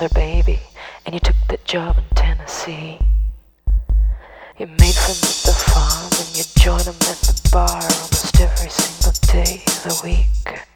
another baby, and you took that job in Tennessee. You made friends at the farm, and you joined them at the bar almost every single day of the week.